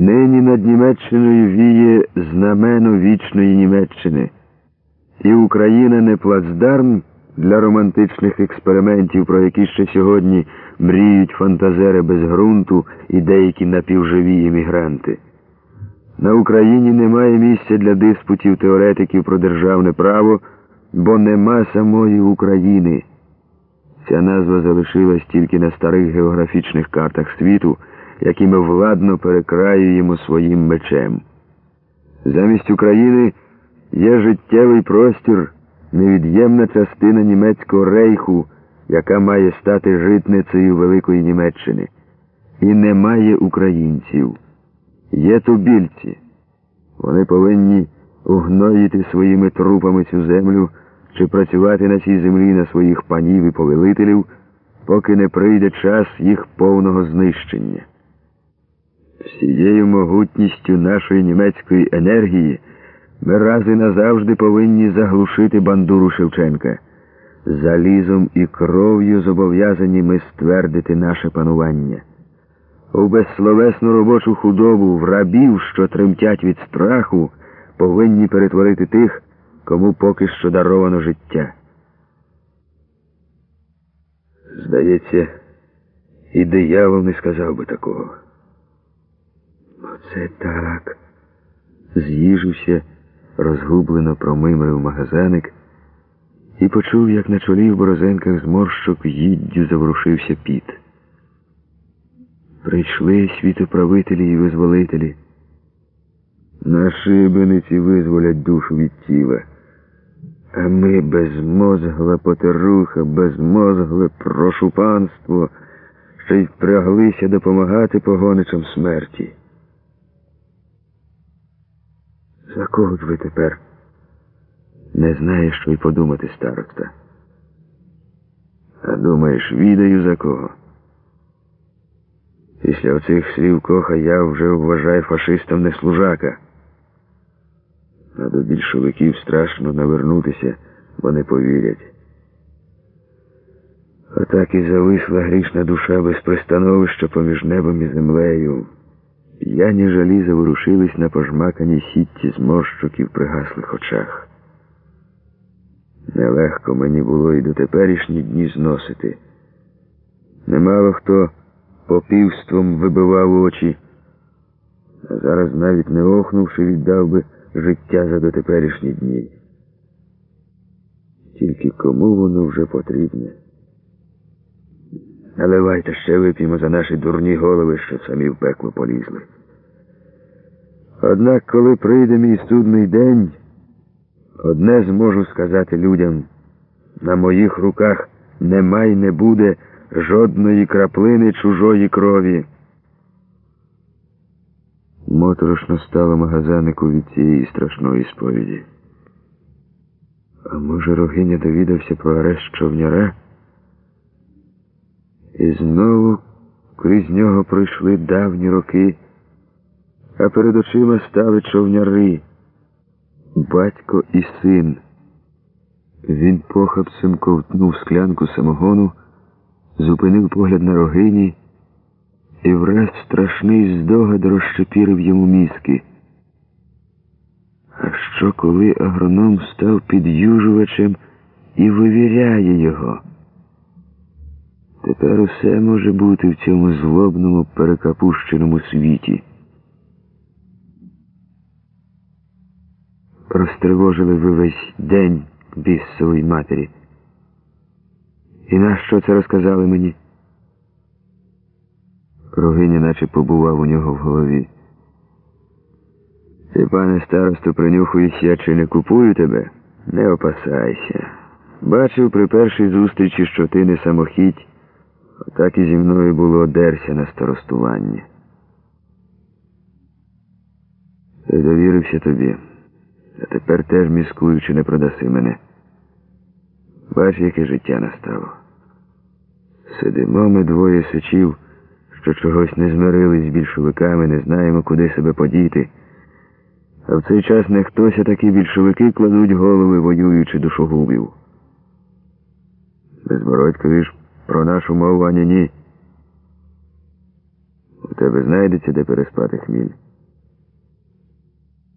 Нині над Німеччиною віє знамено вічної Німеччини, і Україна не плацдарм для романтичних експериментів, про які ще сьогодні мріють фантазери без ґрунту і деякі напівживі іммігранти. На Україні немає місця для диспутів теоретиків про державне право, бо нема самої України. Ця назва залишилась тільки на старих географічних картах світу, які ми владно перекраюємо своїм мечем. Замість України є життєвий простір, невід'ємна частина німецького рейху, яка має стати житницею Великої Німеччини. І немає українців. Є тубільці. Вони повинні угноїти своїми трупами цю землю чи працювати на цій землі на своїх панів і повелителів, поки не прийде час їх повного знищення. Всією могутністю нашої німецької енергії ми раз і назавжди повинні заглушити бандуру Шевченка. Залізом і кров'ю зобов'язані ми ствердити наше панування. У безсловесну робочу худобу в рабів, що тремтять від страху, повинні перетворити тих, кому поки що даровано життя. Здається, і диявол не сказав би такого. Оце так. З'їжився, розгублено промимрив магазаник і почув, як на чолі в борозенках зморщок їддю заворушився піт. Прийшли світоправителі і визволителі. На шибениці визволять душу від тіла. А ми безмозгла потеруха, безмозгле прошупанство, що й впряглися допомагати погоничам смерті. За кого ж ви тепер? Не знаєш, що й подумати, староста. А думаєш, відаю за кого? Після оцих слів коха я вже вважаю фашистом не служака. А до більшовиків страшно навернутися, бо не повірять. Отак і зависла грішна душа без пристановища поміж небом і землею. П'яні жалі заворушились на пожмаканій сітті зморщоків пригаслих очах. Нелегко мені було і до теперішні дні зносити. Немало хто попівством вибивав очі, а зараз, навіть не охнувши, віддав би життя за дотеперішні дні. Тільки кому воно вже потрібне? Наливайте ще вип'ємо за наші дурні голови, що самі в пекло полізли. Однак, коли прийде мій судний день, одне зможу сказати людям, на моїх руках немає не буде жодної краплини чужої крові. Моторошно стало магазанику від цієї страшної сповіді. А може, Рогиня довідався про арешт човняра? І знову крізь нього пройшли давні роки, а перед очима стали човняри, батько і син. Він похапцем ковтнув склянку самогону, зупинив погляд на рогині, і враз страшний здогад розщепірив йому мізки. А що, коли агроном став під'южувачем і вивіряє його? Тепер усе може бути в цьому злобному перекапущеному світі. Розтривожили ви весь день бісової матері. І нащо це розказали мені? Рогиня наче побував у нього в голові. Ти, пане старосту, принюхуєшся, чи не купую тебе? Не опасайся. Бачив при першій зустрічі, що ти не самохідь. Так і зі мною було дерся на старостування. Ти довірився тобі, а тепер теж міскую, чи не продаси мене. Бач, яке життя настало. Сидимо ми двоє сечів, що чогось не змирились з більшовиками, не знаємо, куди себе подіти. А в цей час не хтось, а такі більшовики кладуть голови, воюючи душогубів. Безбородькові ж про нашу мову ані ні. У тебе знайдеться де переспати хміль.